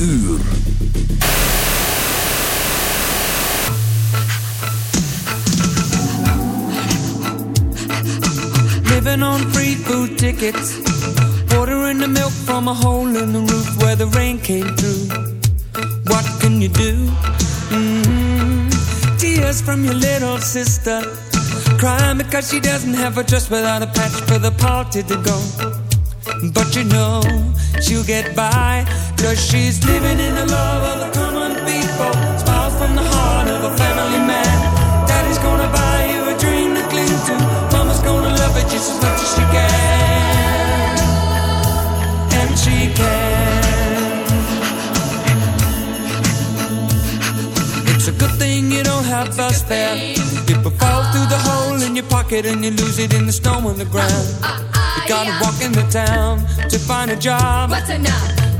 uur. Living on free food tickets. Ordering the milk from a hole in the roof where the rain came through. What can you do? Mm -hmm. Tears from your little sister. Crying because she doesn't have a dress without a patch for the party to go. But you know she'll get by Cause she's living in the love of the common people. Smiles from the heart of a family man. Daddy's gonna buy you a dream to cling to. Mama's gonna love it just as much as she can. And she can. It's a good thing you don't have bus fare People fall through the hole in your pocket And you lose it in the snow on the ground. You gotta walk into town to find a job. What's enough?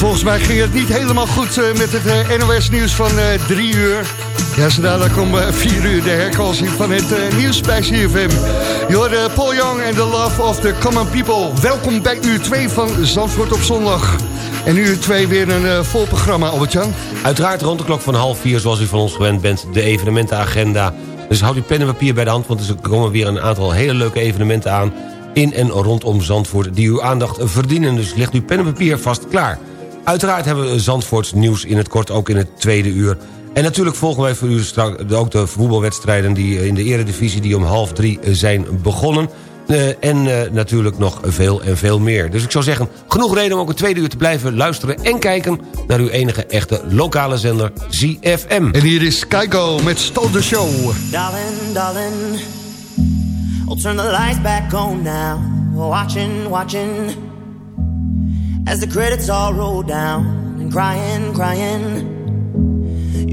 volgens mij ging het niet helemaal goed eh, met het eh, NOS-nieuws van eh, drie uur. Ja, zo dadelijk om vier uur de herkansing van het nieuws bij CFM. Je hoorde Paul Young en The Love of the Common People. Welkom bij uur 2 van Zandvoort op zondag. En uur 2 weer een vol programma, Albert-Jan. Uiteraard rond de klok van half vier, zoals u van ons gewend bent, de evenementenagenda. Dus houd uw pen en papier bij de hand, want er komen weer een aantal hele leuke evenementen aan... in en rondom Zandvoort die uw aandacht verdienen. Dus leg uw pen en papier vast klaar. Uiteraard hebben we Zandvoorts nieuws in het kort, ook in het tweede uur. En natuurlijk volgen wij voor u straks ook de voetbalwedstrijden... die in de eredivisie die om half drie zijn begonnen. Uh, en uh, natuurlijk nog veel en veel meer. Dus ik zou zeggen, genoeg reden om ook een tweede uur te blijven luisteren... en kijken naar uw enige echte lokale zender ZFM. En hier is Keiko met Stal de Show. Darling, darling I'll turn the lights back on now Watching, watching As the credits all roll down And crying, crying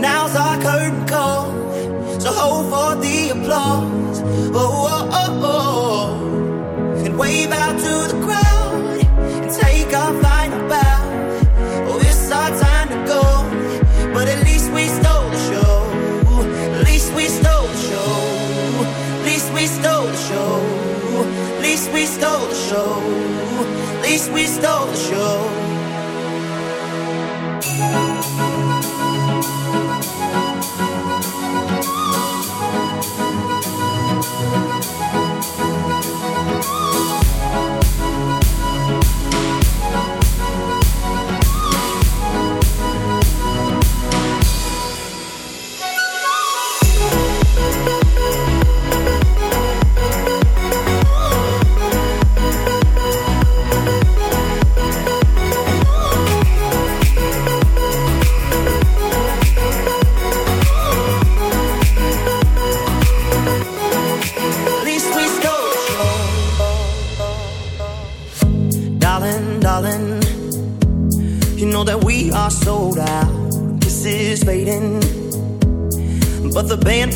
now's our curtain call. So hold for the applause. Oh, oh, oh, oh. And wave out to the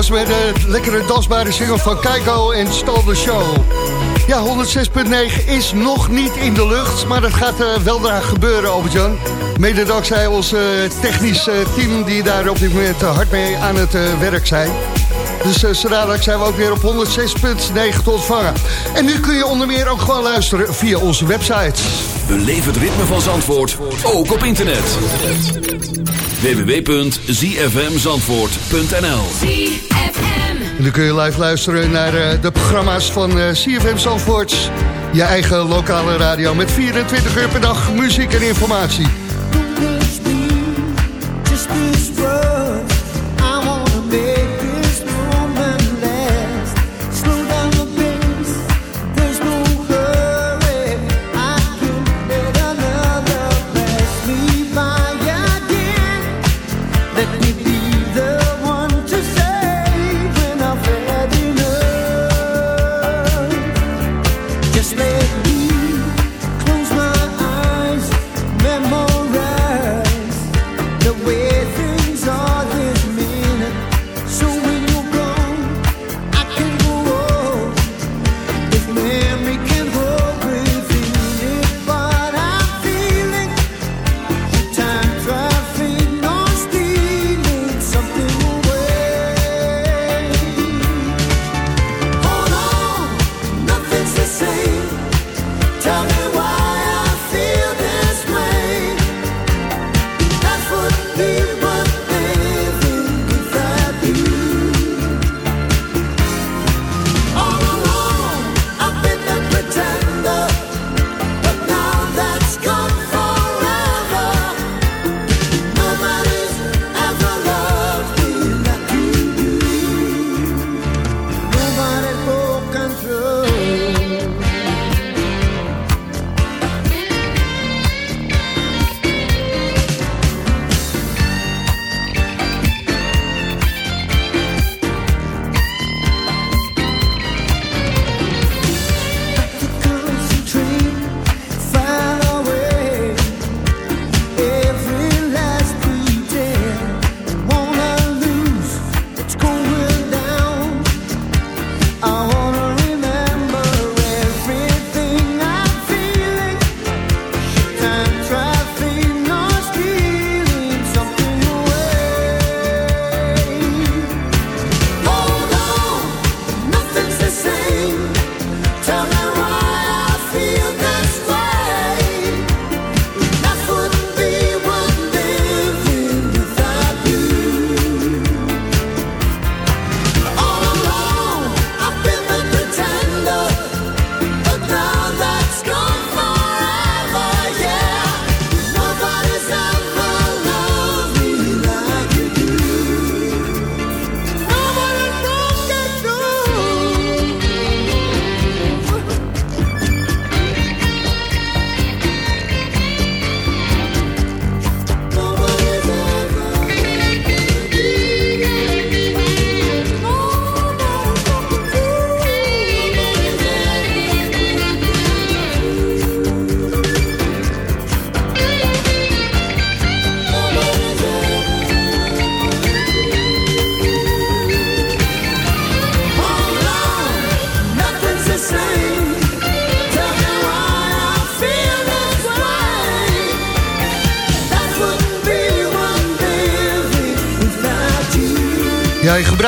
Weer de lekkere dansbare single van Keiko en Stal de Show. Ja, 106.9 is nog niet in de lucht, maar dat gaat uh, wel daar gebeuren, Albert-Jan. Mede dankzij ons uh, technisch uh, team die daar op dit moment hard mee aan het werk zijn. Dus uh, zijn we ook weer op 106.9 te ontvangen. En nu kun je onder meer ook gewoon luisteren via onze website. Beleef het ritme van Zandvoort, ook op internet. www.zfmzandvoort.nl En dan kun je live luisteren naar uh, de programma's van CFM Zandvoort. Je eigen lokale radio met 24 uur per dag muziek en informatie.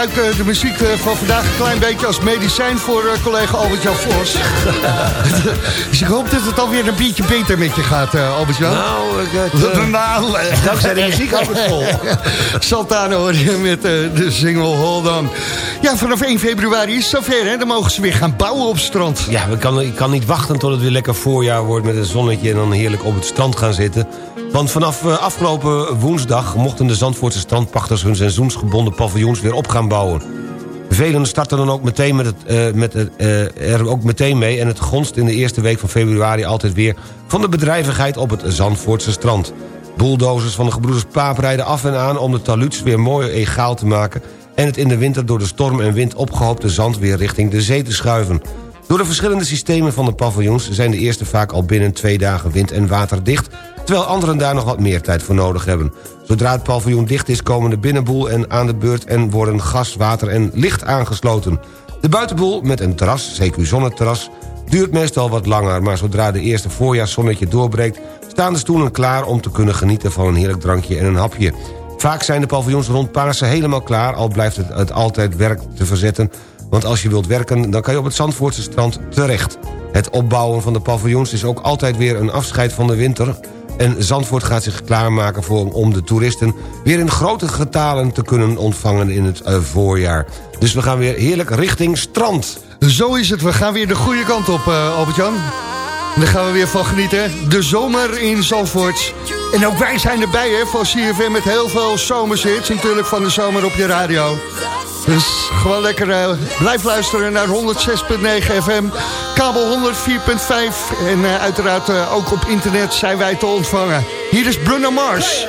Gebruikt uh, de muziek uh, van vandaag een klein beetje als medicijn voor uh, collega Albert-Jan Vos. dus ik hoop dat het alweer een beetje beter met je gaat, Albert-Jan. Nou, ik nou, dankzij de muziek houdt het vol. Santana hoor je met de single Hold On. Ja, vanaf 1 februari is het zover, hè? Dan mogen ze weer gaan bouwen op het strand. Ja, we kan, ik kan niet wachten tot het weer lekker voorjaar wordt met een zonnetje... en dan heerlijk op het strand gaan zitten... Want vanaf uh, afgelopen woensdag mochten de Zandvoortse strandpachters... hun seizoensgebonden paviljoens weer op gaan bouwen. Velen starten dan ook meteen, met het, uh, met het, uh, er ook meteen mee... en het gonst in de eerste week van februari altijd weer... van de bedrijvigheid op het Zandvoortse strand. Bulldozers van de gebroeders Paap rijden af en aan... om de taluts weer mooi egaal te maken... en het in de winter door de storm en wind opgehoopte zand... weer richting de zee te schuiven. Door de verschillende systemen van de paviljoens... zijn de eerste vaak al binnen twee dagen wind- en waterdicht terwijl anderen daar nog wat meer tijd voor nodig hebben. Zodra het paviljoen dicht is komen de binnenboel en aan de beurt... en worden gas, water en licht aangesloten. De buitenboel met een terras, CQ zonneterras, duurt meestal wat langer... maar zodra de eerste voorjaarszonnetje doorbreekt... staan de stoelen klaar om te kunnen genieten van een heerlijk drankje en een hapje. Vaak zijn de paviljoens rond Pasen helemaal klaar... al blijft het altijd werk te verzetten... want als je wilt werken, dan kan je op het Zandvoortse strand terecht. Het opbouwen van de paviljoens is ook altijd weer een afscheid van de winter... En Zandvoort gaat zich klaarmaken voor, om de toeristen... weer in grote getalen te kunnen ontvangen in het uh, voorjaar. Dus we gaan weer heerlijk richting strand. Zo is het, we gaan weer de goede kant op, uh, Albert-Jan. Daar gaan we weer van genieten. De zomer in Zandvoort. En ook wij zijn erbij hè, van CFM met heel veel zomershits. Natuurlijk van de zomer op je radio. Dus gewoon lekker uh, blijf luisteren naar 106.9 FM, kabel 104.5 en uh, uiteraard uh, ook op internet zijn wij te ontvangen. Hier is Bruno Mars.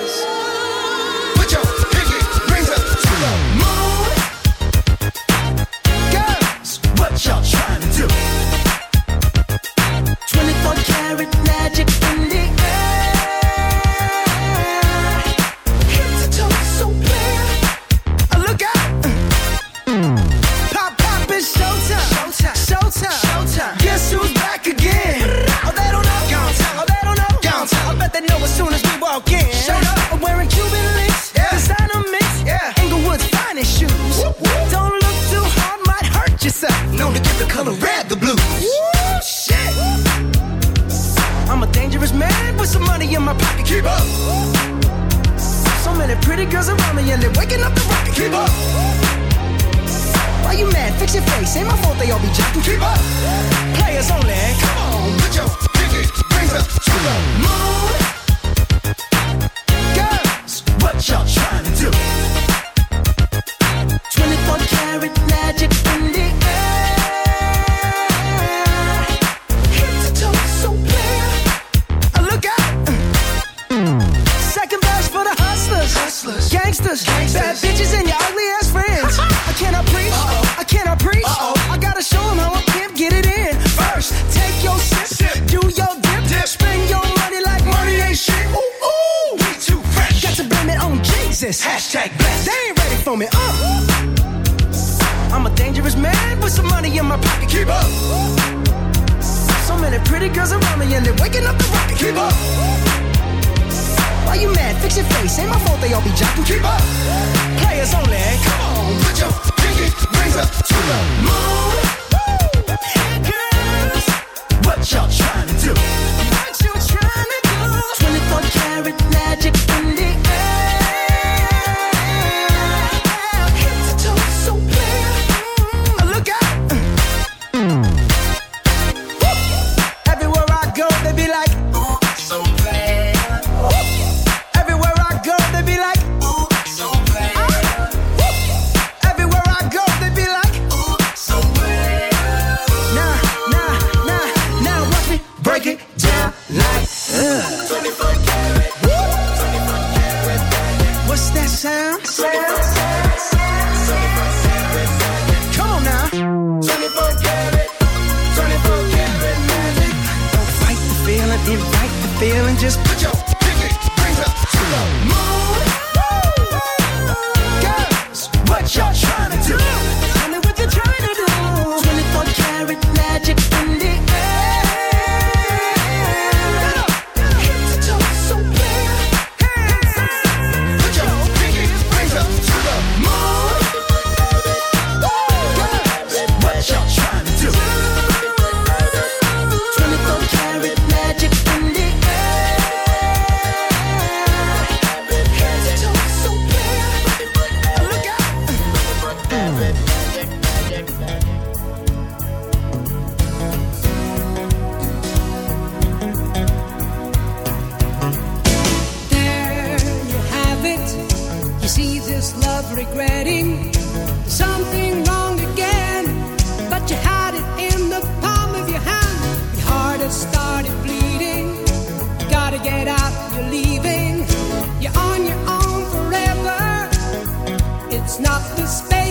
It's not the space.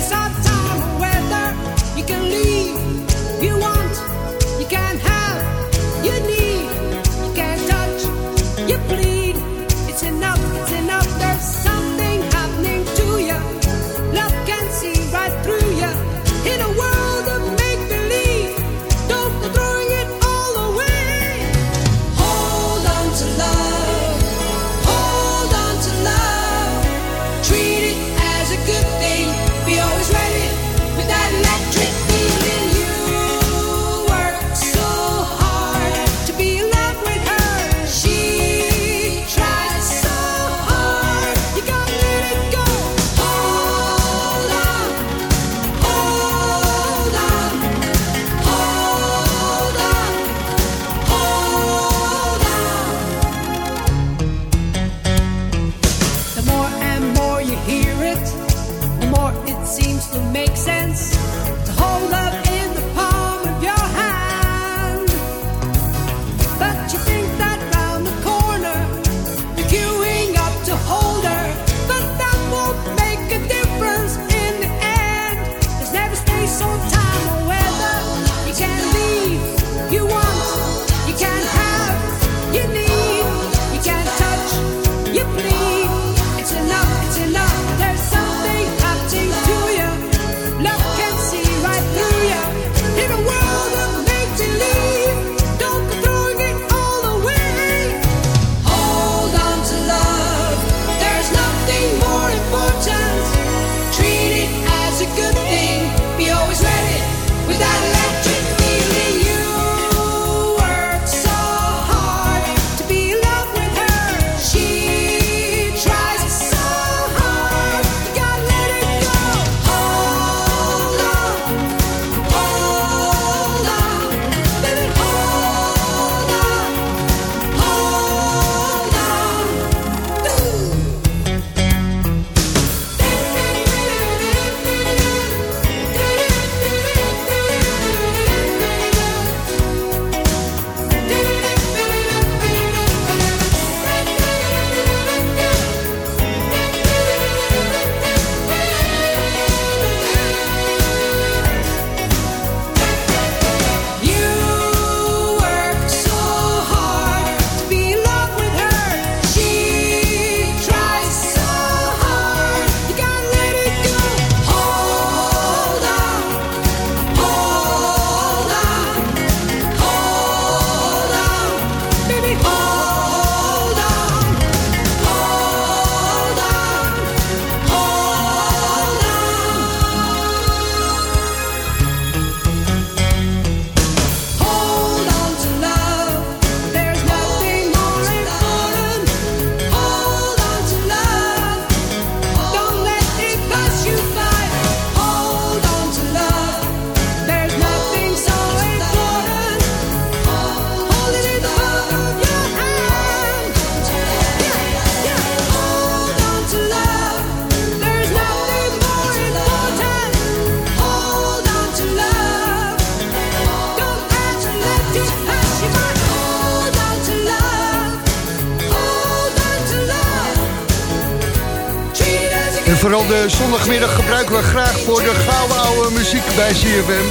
Vooral de zondagmiddag gebruiken we graag voor de gouden oude muziek bij CFM.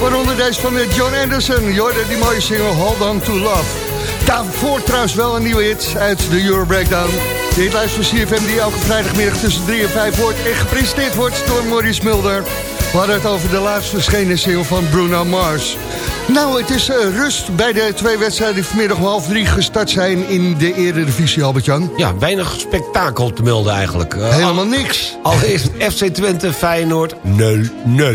Waaronder deze van John Anderson. Jorden, die mooie single Hold On To Love. Daarvoor trouwens wel een nieuwe hit uit de Euro Breakdown. De hitlijst van CFM die elke vrijdagmiddag tussen 3 en 5 wordt en gepresenteerd wordt door Maurice Mulder. We hadden het over de laatst verschenen single van Bruno Mars. Nou, het is uh, rust bij de twee wedstrijden die vanmiddag om half drie gestart zijn in de Eredivisie, Albert-Jan. Ja, weinig spektakel te melden eigenlijk. Uh, Helemaal niks. Allereerst FC Twente, Feyenoord, 0-0.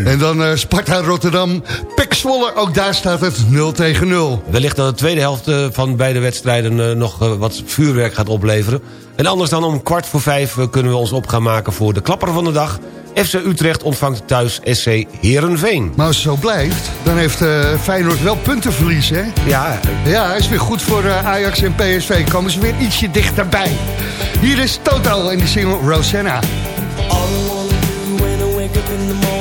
En dan uh, Sparta Rotterdam, Pek Zwolle, ook daar staat het 0 tegen 0. Wellicht dat de tweede helft van beide wedstrijden nog wat vuurwerk gaat opleveren. En anders dan om kwart voor vijf kunnen we ons op gaan maken voor de klapper van de dag FC Utrecht ontvangt thuis SC Herenveen. Maar als het zo blijft, dan heeft uh, Feyenoord wel puntenverlies, hè? Ja. Ja, is weer goed voor uh, Ajax en PSV. Komen ze weer ietsje dichterbij. Hier is Toto en die single Rosanna. could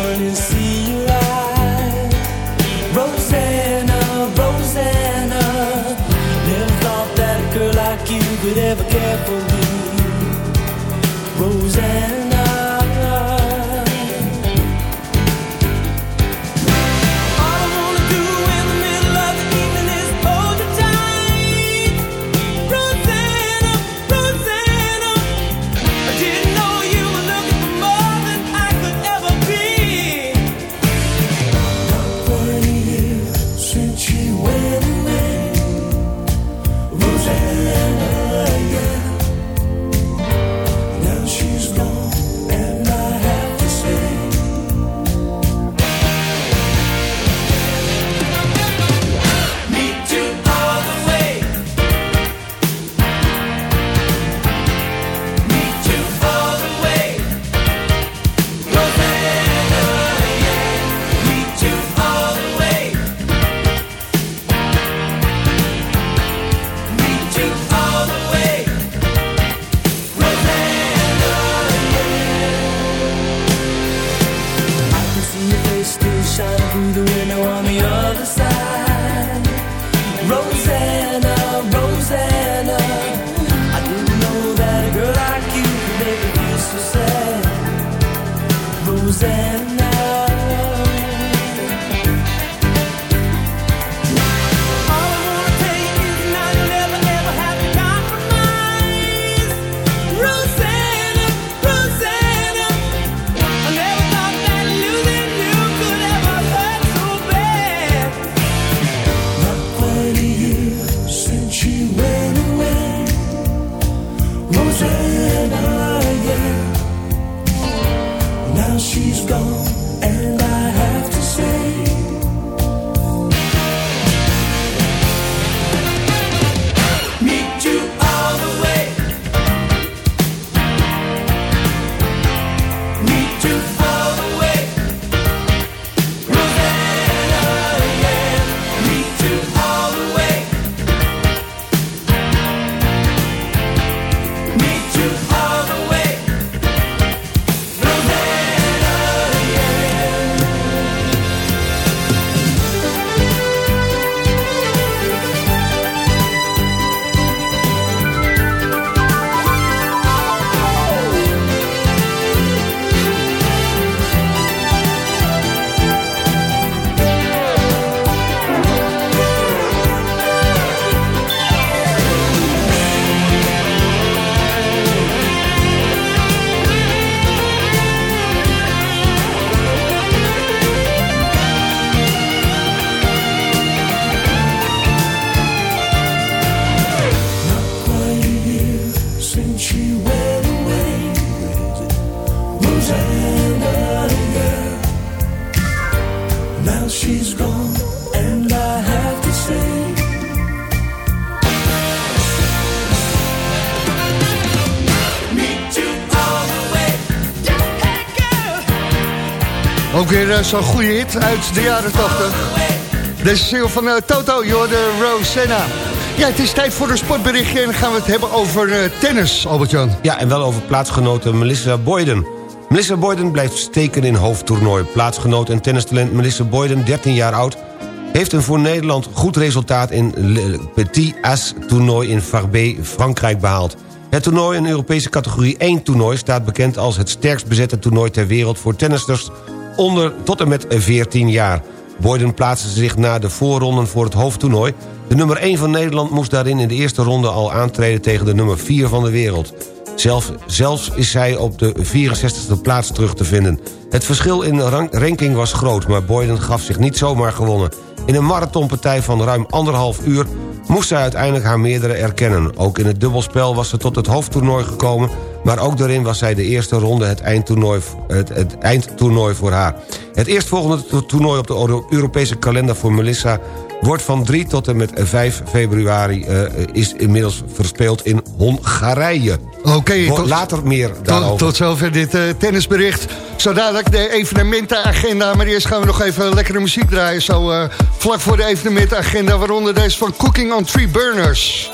uh, zo'n goede hit uit de jaren 80. Deze single van uh, Toto, Jorde Rosanna. Ja, het is tijd voor een sportberichtje en dan gaan we het hebben over uh, tennis, Albert-Jan. Ja, en wel over plaatsgenoten Melissa Boyden. Melissa Boyden blijft steken in hoofdtoernooi. Plaatsgenoot en tennistalent Melissa Boyden, 13 jaar oud... heeft een voor Nederland goed resultaat in Le Petit As toernooi in Farbé, Frankrijk behaald. Het toernooi, een Europese categorie 1 toernooi... staat bekend als het sterkst bezette toernooi ter wereld voor tennisters onder tot en met 14 jaar. Boyden plaatste zich na de voorronden voor het hoofdtoernooi. De nummer 1 van Nederland moest daarin in de eerste ronde al aantreden... tegen de nummer 4 van de wereld. Zelf, zelfs is zij op de 64e plaats terug te vinden. Het verschil in ranking was groot, maar Boyden gaf zich niet zomaar gewonnen. In een marathonpartij van ruim anderhalf uur moest zij uiteindelijk haar meerdere erkennen. Ook in het dubbelspel was ze tot het hoofdtoernooi gekomen... maar ook daarin was zij de eerste ronde het eindtoernooi, het, het eindtoernooi voor haar. Het eerstvolgende toernooi op de Europese kalender voor Melissa... wordt van 3 tot en met 5 februari uh, is inmiddels verspeeld in Hongarije. Oké, tot, later meer daarover. Tot, tot zover dit uh, tennisbericht. Zo dadelijk de evenementenagenda. Maar eerst gaan we nog even lekkere muziek draaien. Zo uh, vlak voor de evenementenagenda. Waaronder deze van Cooking on Three Burners.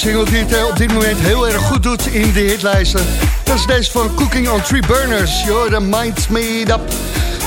Single die het eh, op dit moment heel erg goed doet in de hitlijsten. Dat is deze van Cooking on Three Burners. You're the mind made up.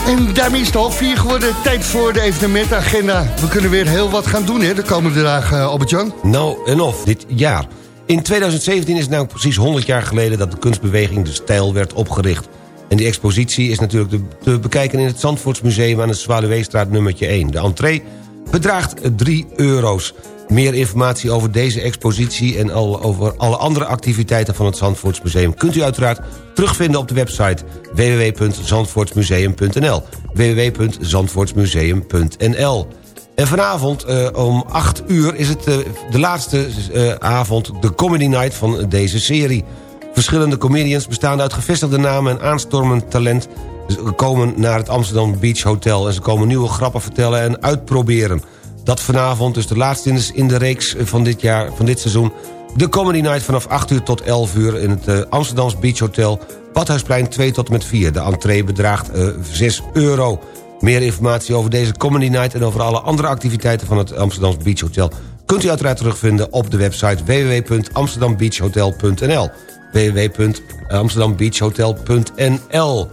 En daarmee is het half vier geworden. Tijd voor de evenementagenda. We kunnen weer heel wat gaan doen hè, de komende dagen, uh, Albert-Jan. Nou, en of dit jaar. In 2017 is het nou precies 100 jaar geleden... dat de kunstbeweging De Stijl werd opgericht. En die expositie is natuurlijk te bekijken in het Zandvoortsmuseum... aan de Zwaluweestraat nummertje 1. De entree bedraagt 3 euro's. Meer informatie over deze expositie en over alle andere activiteiten van het Zandvoortsmuseum... kunt u uiteraard terugvinden op de website www.zandvoortsmuseum.nl www.zandvoortsmuseum.nl En vanavond uh, om 8 uur is het uh, de laatste uh, avond... de Comedy Night van deze serie. Verschillende comedians bestaande uit gevestigde namen en aanstormend talent... komen naar het Amsterdam Beach Hotel... en ze komen nieuwe grappen vertellen en uitproberen... Dat vanavond, dus de laatste in de reeks van dit jaar, van dit seizoen... de Comedy Night vanaf 8 uur tot 11 uur in het uh, Amsterdams Beach Hotel... Badhuisplein 2 tot met 4. De entree bedraagt uh, eh, 6 euro. Meer informatie over deze Comedy Night... en over alle andere activiteiten van het Amsterdams Beach Hotel... kunt u uiteraard terugvinden op de website www.amsterdambeachhotel.nl www.amsterdambeachhotel.nl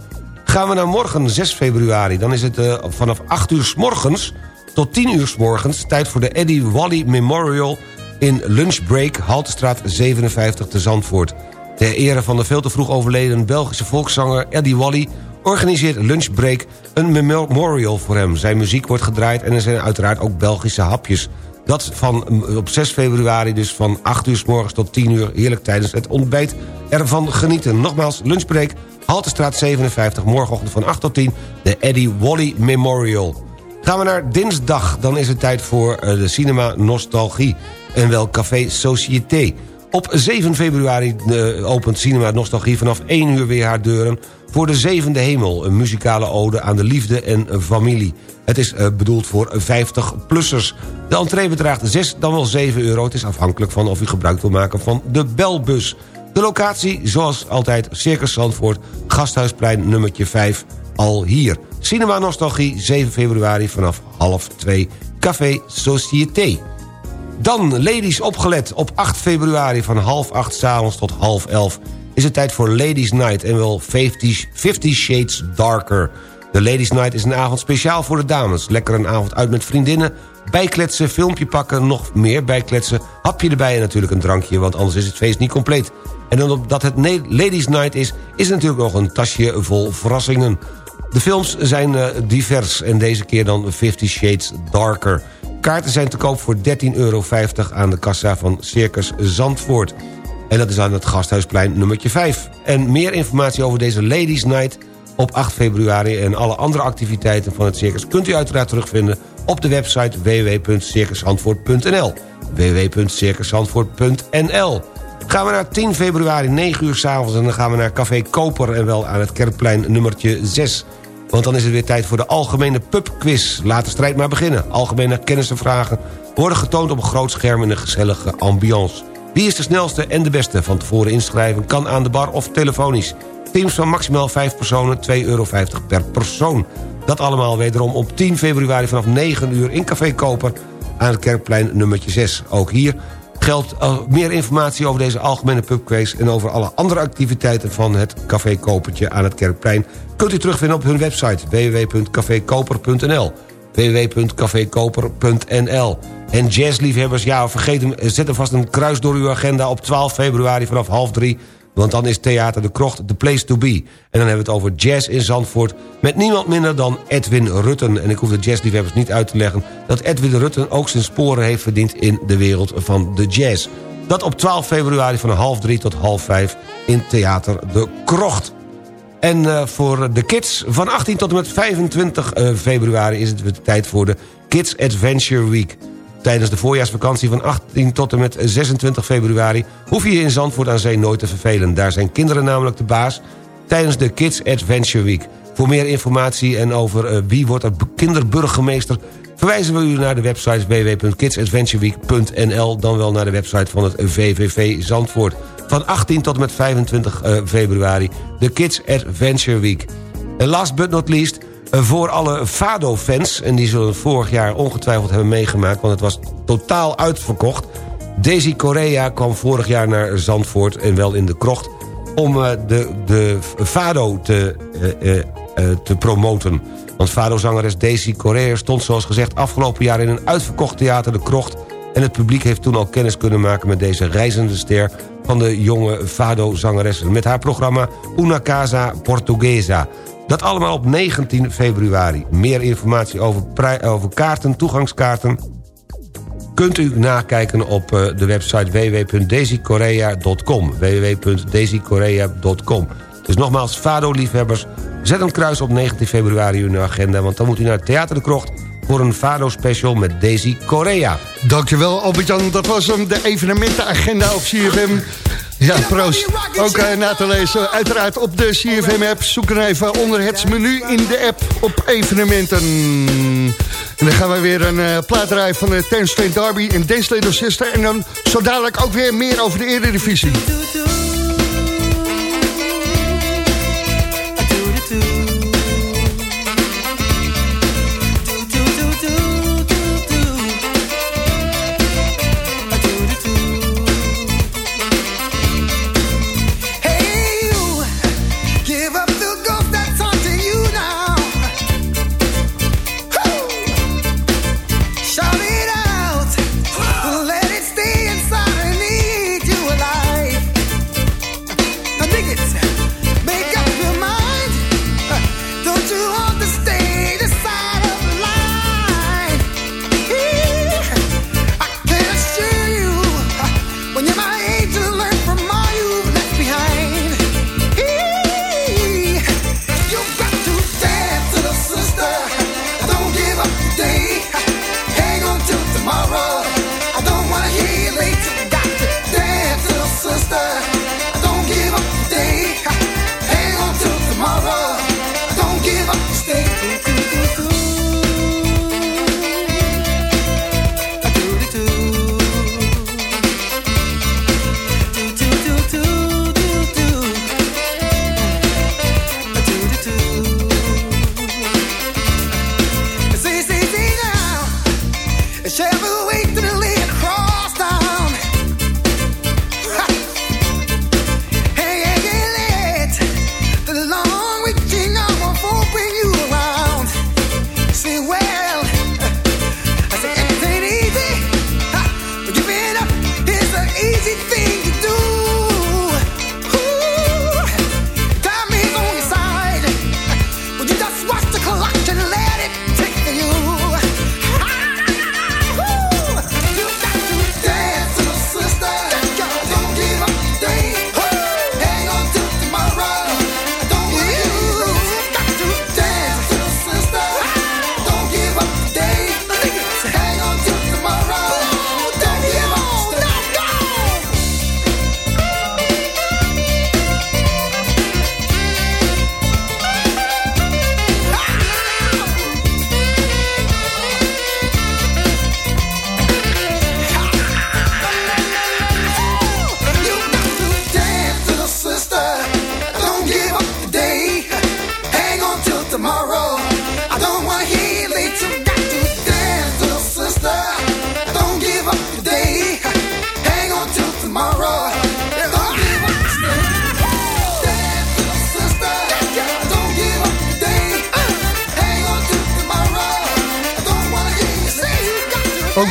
Gaan we naar morgen, 6 februari. Dan is het uh, vanaf 8 uur s morgens tot 10 uur s morgens tijd voor de Eddie Wally Memorial... in Lunchbreak, Haltestraat 57 te Zandvoort. Ter ere van de veel te vroeg overleden Belgische volkszanger Eddie Wally... organiseert Lunchbreak een memorial voor hem. Zijn muziek wordt gedraaid en er zijn uiteraard ook Belgische hapjes... Dat van op 6 februari, dus van 8 uur s morgens tot 10 uur... heerlijk tijdens het ontbijt ervan genieten. Nogmaals, lunchbreak, Haltestraat 57, morgenochtend van 8 tot 10... de Eddie Wally Memorial. Gaan we naar dinsdag, dan is het tijd voor eh, de Cinema Nostalgie... en wel Café Société. Op 7 februari eh, opent Cinema Nostalgie vanaf 1 uur weer haar deuren... voor de Zevende Hemel, een muzikale ode aan de liefde en familie. Het is uh, bedoeld voor 50-plussers. De entree bedraagt 6 dan wel 7 euro. Het is afhankelijk van of u gebruik wil maken van de belbus. De locatie, zoals altijd, Circus Zandvoort, Gasthuisplein nummertje 5, al hier. Cinema Nostalgie, 7 februari vanaf half 2, Café Société. Dan, ladies opgelet, op 8 februari van half 8 s'avonds tot half 11... is het tijd voor Ladies Night en wel 50, 50 Shades Darker. De Ladies Night is een avond speciaal voor de dames. Lekker een avond uit met vriendinnen, bijkletsen, filmpje pakken... nog meer bijkletsen, hapje erbij en natuurlijk een drankje... want anders is het feest niet compleet. En omdat het Ladies Night is, is er natuurlijk nog een tasje vol verrassingen. De films zijn uh, divers en deze keer dan Fifty Shades Darker. Kaarten zijn te koop voor 13,50 euro aan de kassa van Circus Zandvoort. En dat is aan het Gasthuisplein nummertje 5. En meer informatie over deze Ladies Night op 8 februari... en alle andere activiteiten van het circus... kunt u uiteraard terugvinden op de website www.circushandvoort.nl www.circushandvoort.nl Gaan we naar 10 februari, 9 uur s'avonds... en dan gaan we naar Café Koper en wel aan het Kerkplein nummertje 6... Want dan is het weer tijd voor de algemene pubquiz. Laat de strijd maar beginnen. Algemene kennis en vragen worden getoond op een groot scherm in een gezellige ambiance. Wie is de snelste en de beste? Van tevoren inschrijven kan aan de bar of telefonisch. Teams van maximaal 5 personen, 2,50 euro per persoon. Dat allemaal wederom op 10 februari vanaf 9 uur in Café Koper... aan het Kerkplein nummertje 6. Ook hier geldt uh, meer informatie over deze algemene pubquiz... en over alle andere activiteiten van het Café Kopertje aan het Kerkplein... kunt u terugvinden op hun website www.cafekoper.nl www.cafekoper.nl En jazzliefhebbers, ja, vergeet hem, zet er vast een kruis door uw agenda... op 12 februari vanaf half drie want dan is Theater de Krocht the place to be. En dan hebben we het over jazz in Zandvoort... met niemand minder dan Edwin Rutten. En ik hoef de jazzliefhebbers niet uit te leggen... dat Edwin Rutten ook zijn sporen heeft verdiend in de wereld van de jazz. Dat op 12 februari van half drie tot half vijf in Theater de Krocht. En uh, voor de kids van 18 tot en met 25 uh, februari... is het de tijd voor de Kids Adventure Week... Tijdens de voorjaarsvakantie van 18 tot en met 26 februari... hoef je je in Zandvoort aan Zee nooit te vervelen. Daar zijn kinderen namelijk de baas tijdens de Kids Adventure Week. Voor meer informatie en over uh, wie wordt er kinderburgemeester... verwijzen we u naar de website www.kidsadventureweek.nl... dan wel naar de website van het VVV Zandvoort. Van 18 tot en met 25 uh, februari, de Kids Adventure Week. En last but not least voor alle Fado-fans... en die zullen vorig jaar ongetwijfeld hebben meegemaakt... want het was totaal uitverkocht. Daisy Correa kwam vorig jaar naar Zandvoort en wel in de krocht... om eh, de, de Fado te, uh, te promoten. Want Fado-zangeres Daisy Correa stond zoals gezegd... afgelopen jaar in een uitverkocht theater De Krocht... en het publiek heeft toen al kennis kunnen maken met deze reizende ster... van de jonge Fado-zangeres met haar programma Una Casa Portuguesa... Dat allemaal op 19 februari. Meer informatie over, over kaarten, toegangskaarten kunt u nakijken op de website www.daisykorea.com. www.daisykorea.com. Dus nogmaals, Fado-liefhebbers, zet een kruis op 19 februari in uw agenda... want dan moet u naar Theater de Krocht voor een Fado-special met Daisy Korea. Dankjewel Albert-Jan, dat was hem, de evenementenagenda op CFM. Ja, proost. Ook uh, na te lezen, uiteraard op de CFM-app. Zoek er even onder het menu in de app op evenementen. En dan gaan we weer een uh, plaat van de Ten Street Derby in Dance Little Sister. En dan zo dadelijk ook weer meer over de Eredivisie.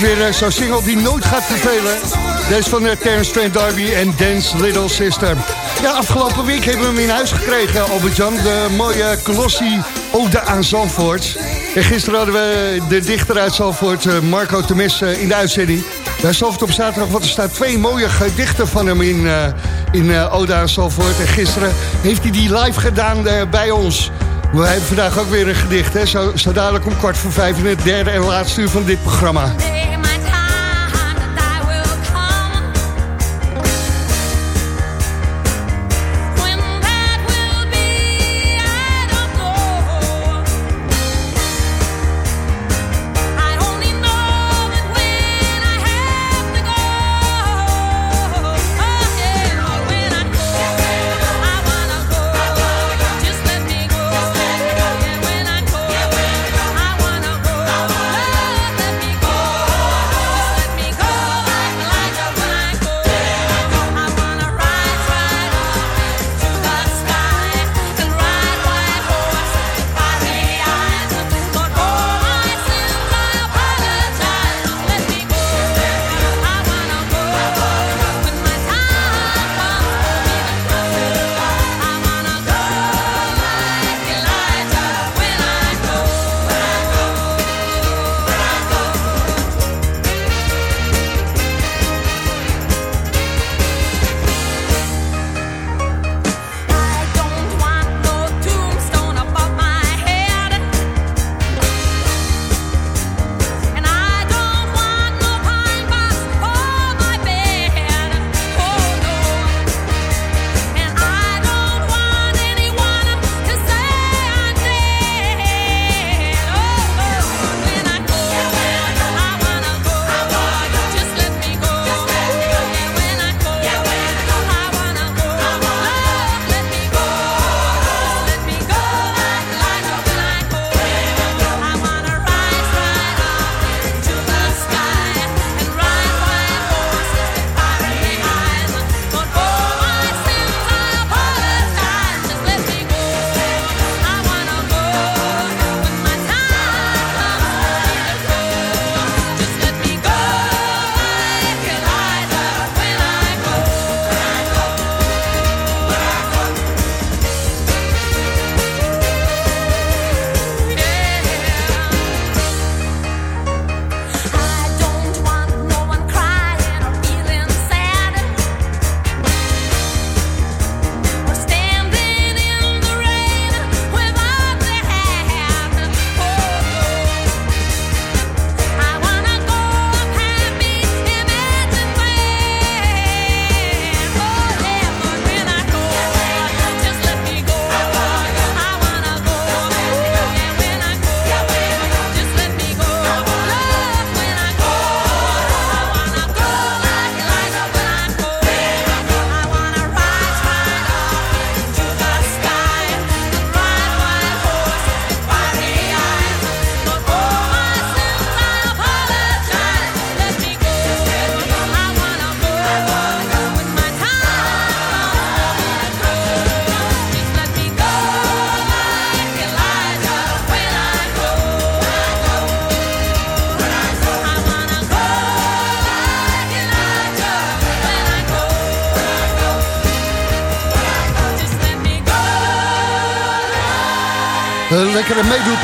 Weer zo'n single die nooit gaat vervelen. Deze van de Terence Trent Darby en Dance Little Sister. Ja, afgelopen week hebben we hem in huis gekregen, Albert-Jan. De mooie Colossi Ode aan Zandvoort. En gisteren hadden we de dichter uit Zandvoort, Marco Temes, in de uitzending. Bij Zandvoort op zaterdag, want er staan twee mooie gedichten van hem in, in Ode aan Zandvoort. En gisteren heeft hij die live gedaan bij ons. We hebben vandaag ook weer een gedicht, hè? Zo, zo dadelijk om kwart voor vijf in het derde en laatste uur van dit programma.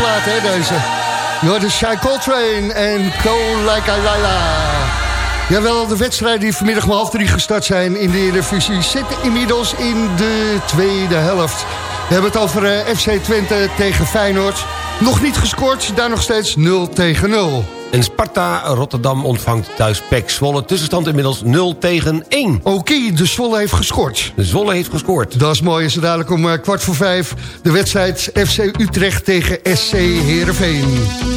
Hè, deze. De Shy Coltrane en Go Like a de wedstrijden die vanmiddag om half drie gestart zijn in de Eredivisie... zitten inmiddels in de tweede helft. We hebben het over uh, FC Twente tegen Feyenoord. Nog niet gescoord, daar nog steeds 0 tegen 0. En Sparta Rotterdam ontvangt thuis PEC Zwolle. Tussenstand inmiddels 0 tegen 1. Oké, de Zwolle heeft gescoord. De Zwolle heeft gescoord. Dat is mooi. Is dadelijk om uh, kwart voor vijf de wedstrijd FC Utrecht tegen SC Heerenveen.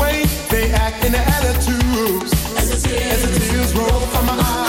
way they act in their attitudes as the tears roll from my eyes.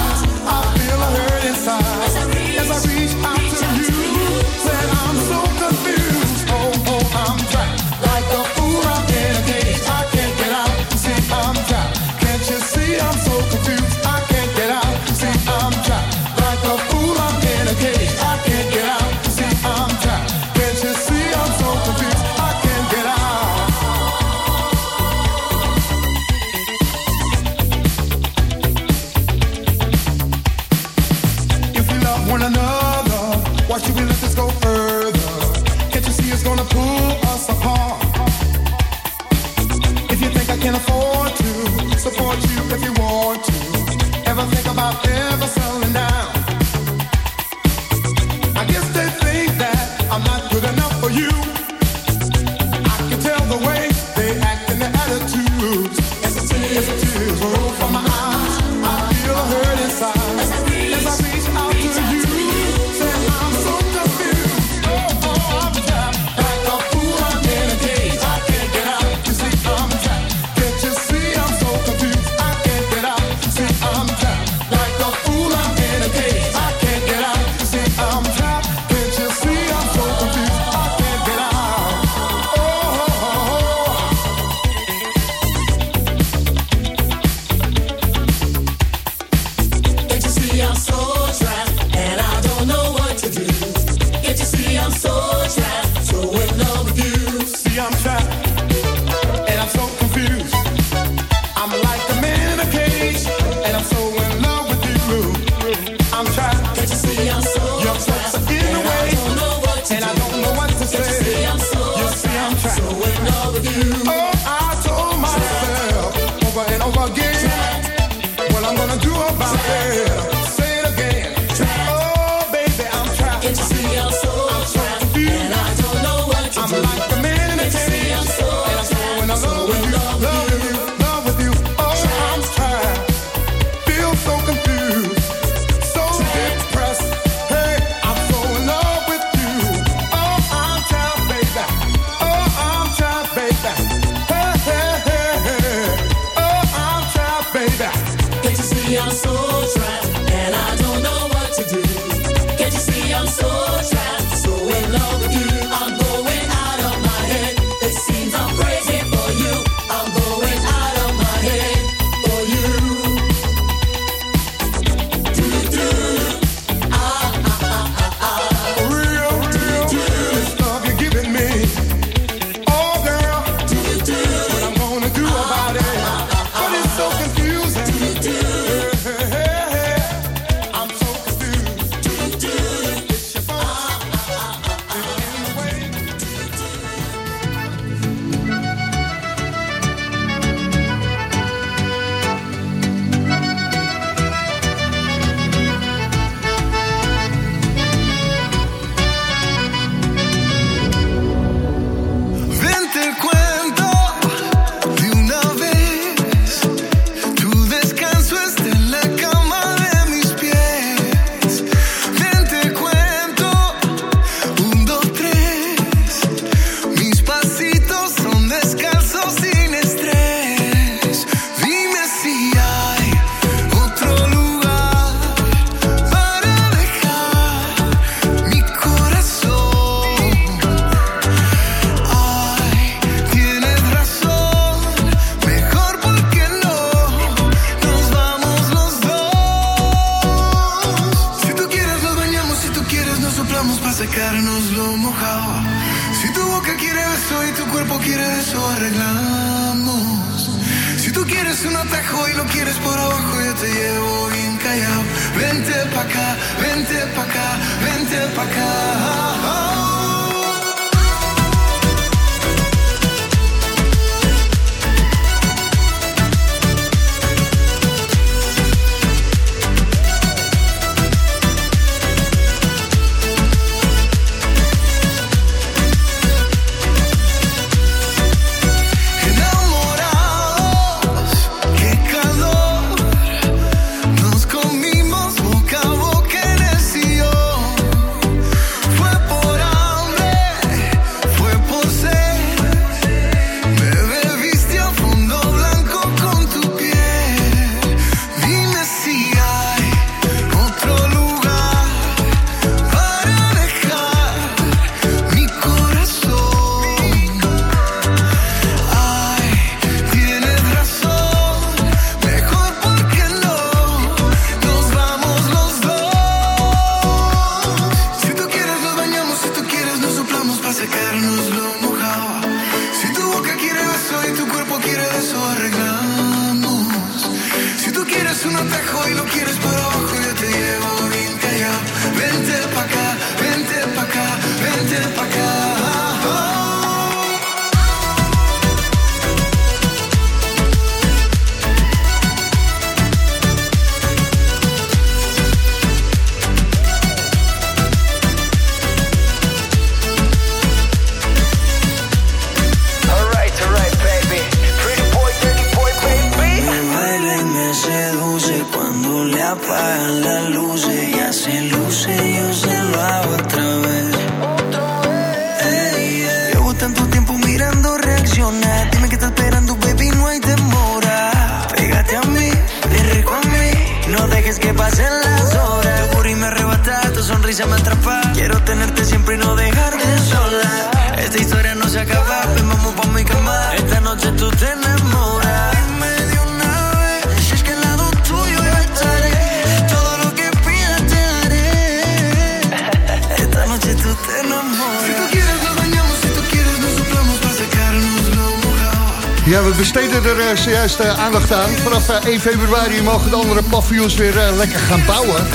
Zojuist uh, aandacht aan. Vanaf 1 eh, februari mogen de andere paviljoens weer uh, lekker gaan bouwen.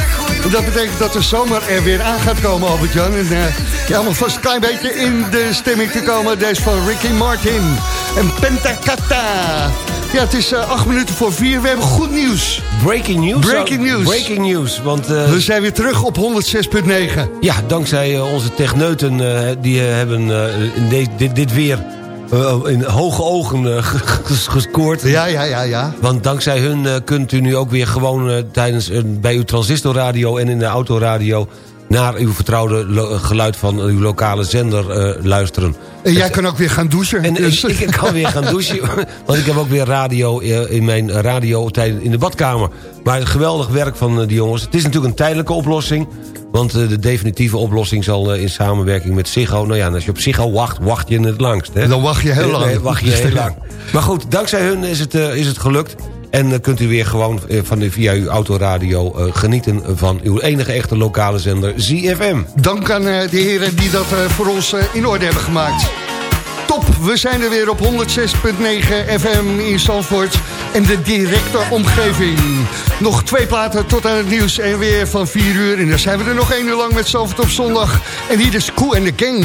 En dat betekent dat de zomer er weer aan gaat komen, Albert-Jan. En ja, om vast een klein beetje in de stemming te komen. Deze van Ricky Martin en Pentakata. Ja, het is acht minuten voor vier. We hebben goed nieuws. Breaking news? Breaking news. Breaking news, want... We zijn weer terug op 106.9. Ja, dankzij onze techneuten, die hebben in dit, dit weer uh, in hoge ogen uh, gescoord. Ja, ja, ja, ja. Want dankzij hun uh, kunt u nu ook weer gewoon tijdens, bij uw transistorradio en in de autoradio naar uw vertrouwde geluid van uw lokale zender luisteren. En jij kan ook weer gaan douchen. En dus. ik, ik, kan weer gaan douchen, want ik heb ook weer radio in mijn radio in de badkamer. Maar geweldig werk van die jongens. Het is natuurlijk een tijdelijke oplossing. Want eh, de definitieve oplossing zal eh, in samenwerking met Ziggo... nou ja, als je op Ziggo wacht, wacht je het langst. Hè? Dan wacht je heel lang. Nee, wacht je heel lang. Maar goed, dankzij hun is het, is het gelukt. En dan kunt u weer gewoon van, via uw autoradio genieten van uw enige echte lokale zender ZFM. Dank aan de heren die dat voor ons in orde hebben gemaakt. Top, we zijn er weer op 106.9 FM in Zandvoort en de directe omgeving. Nog twee platen tot aan het nieuws en weer van 4 uur. En dan zijn we er nog één uur lang met Zandvoort op zondag. En hier is Koe en de Gang.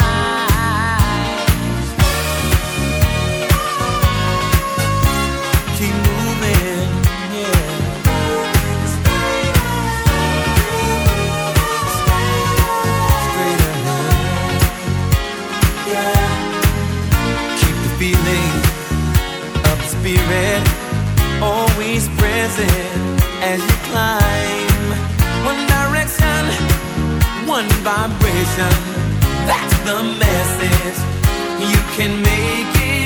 spirit always present as you climb. One direction, one vibration. That's the message. You can make it.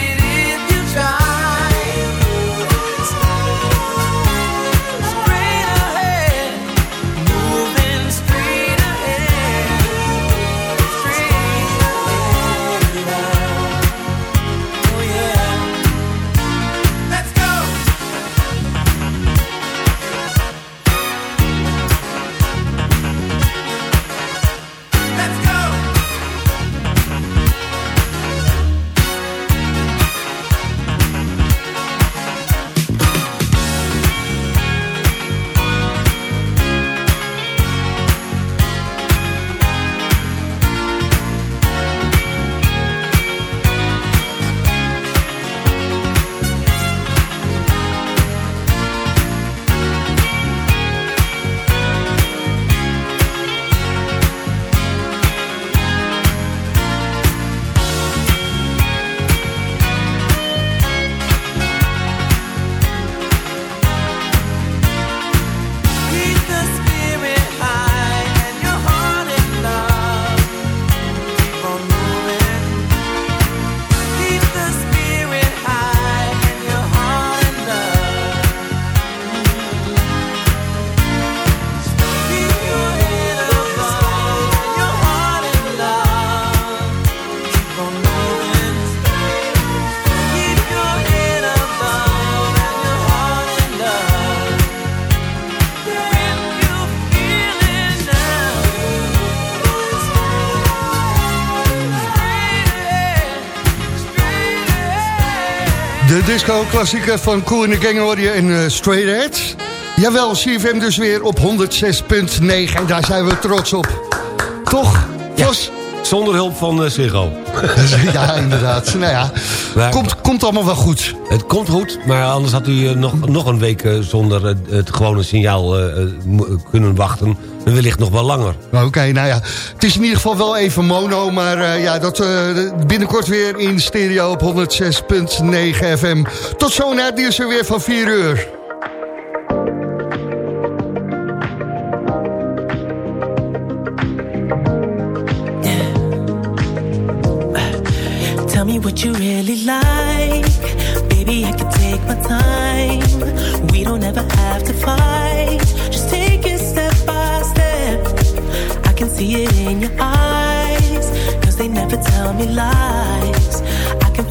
Disco-klassieker van Cool in the Gang hoor je in uh, Straight Edge. Jawel, CFM dus weer op 106.9 en daar zijn we trots op. Toch, Jos? Zonder hulp van uh, Ziggo. ja, inderdaad. Nou ja, komt, komt allemaal wel goed. Het komt goed, maar anders had u uh, nog, nog een week zonder het gewone signaal kunnen wachten wellicht nog wel langer. Oké, nou ja, het is in ieder geval wel even mono, maar ja, dat binnenkort weer in stereo op 106.9 FM. Tot zo na het nieuws weer van 4 uur.